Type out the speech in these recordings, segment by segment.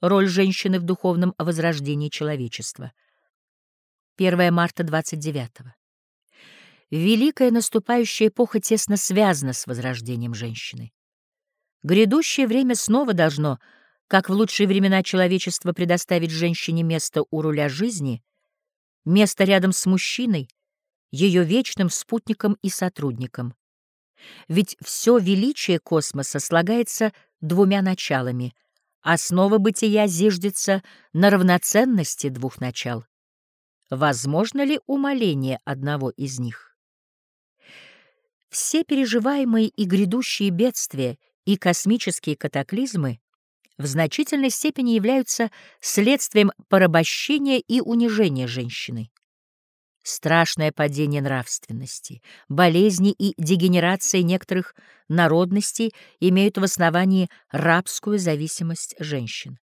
Роль женщины в духовном возрождении человечества. 1 марта 29 -го. Великая наступающая эпоха тесно связана с возрождением женщины. Грядущее время снова должно, как в лучшие времена человечества, предоставить женщине место у руля жизни, место рядом с мужчиной, ее вечным спутником и сотрудником. Ведь все величие космоса слагается двумя началами — Основа бытия зиждется на равноценности двух начал. Возможно ли умаление одного из них? Все переживаемые и грядущие бедствия и космические катаклизмы в значительной степени являются следствием порабощения и унижения женщины страшное падение нравственности, болезни и дегенерация некоторых народностей имеют в основании рабскую зависимость женщин.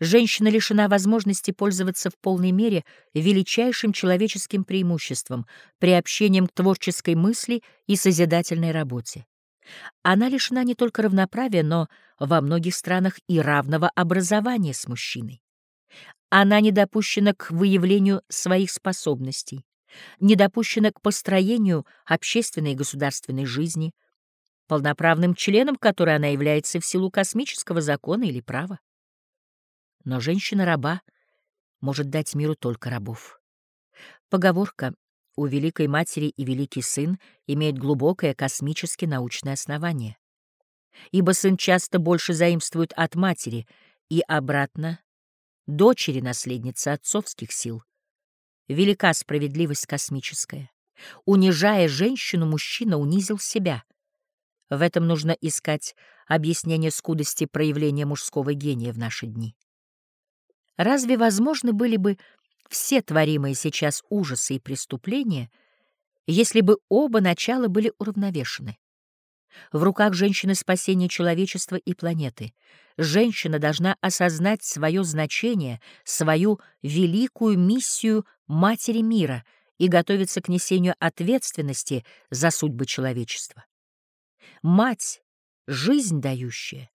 Женщина лишена возможности пользоваться в полной мере величайшим человеческим преимуществом, приобщением к творческой мысли и созидательной работе. Она лишена не только равноправия, но во многих странах и равного образования с мужчиной. Она не допущена к выявлению своих способностей, не допущена к построению общественной и государственной жизни, полноправным членом которой она является в силу космического закона или права. Но женщина-раба может дать миру только рабов. Поговорка «У Великой Матери и Великий Сын» имеет глубокое космически научное основание. Ибо сын часто больше заимствует от матери и обратно дочери наследницы отцовских сил. Велика справедливость космическая. Унижая женщину, мужчина унизил себя. В этом нужно искать объяснение скудости проявления мужского гения в наши дни. Разве возможны были бы все творимые сейчас ужасы и преступления, если бы оба начала были уравновешены? В руках женщины спасение человечества и планеты. Женщина должна осознать свое значение, свою великую миссию Матери мира и готовиться к несению ответственности за судьбы человечества. Мать, жизнь дающая,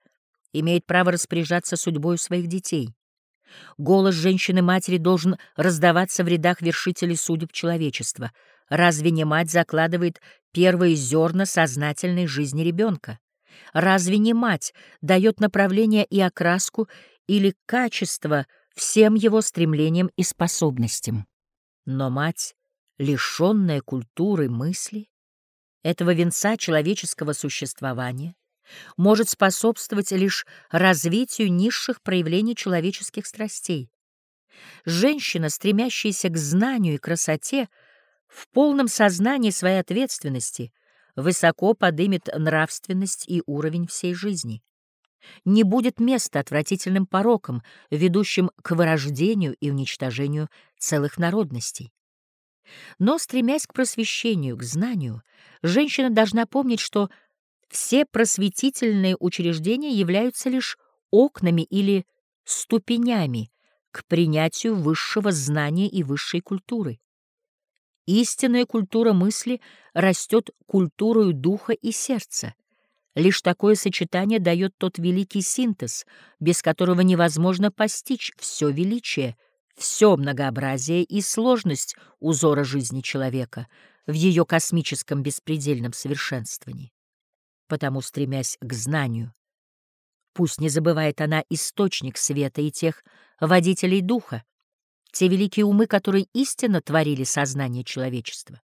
имеет право распоряжаться судьбой своих детей. Голос женщины-матери должен раздаваться в рядах вершителей судеб человечества. Разве не мать закладывает первые зерна сознательной жизни ребенка? Разве не мать дает направление и окраску или качество всем его стремлениям и способностям? Но мать, лишенная культуры мысли, этого венца человеческого существования, может способствовать лишь развитию низших проявлений человеческих страстей. Женщина, стремящаяся к знанию и красоте, в полном сознании своей ответственности, высоко подымет нравственность и уровень всей жизни. Не будет места отвратительным порокам, ведущим к вырождению и уничтожению целых народностей. Но, стремясь к просвещению, к знанию, женщина должна помнить, что все просветительные учреждения являются лишь окнами или ступенями к принятию высшего знания и высшей культуры. Истинная культура мысли растет культурою духа и сердца. Лишь такое сочетание дает тот великий синтез, без которого невозможно постичь все величие, все многообразие и сложность узора жизни человека в ее космическом беспредельном совершенствовании потому стремясь к знанию. Пусть не забывает она источник света и тех водителей духа, те великие умы, которые истинно творили сознание человечества.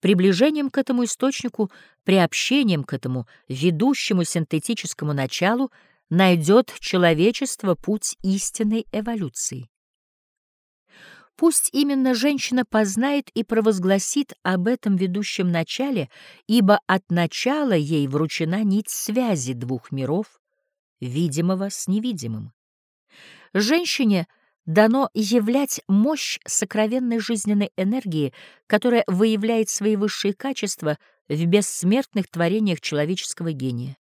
Приближением к этому источнику, приобщением к этому ведущему синтетическому началу найдет человечество путь истинной эволюции. Пусть именно женщина познает и провозгласит об этом ведущем начале, ибо от начала ей вручена нить связи двух миров, видимого с невидимым. Женщине дано являть мощь сокровенной жизненной энергии, которая выявляет свои высшие качества в бессмертных творениях человеческого гения.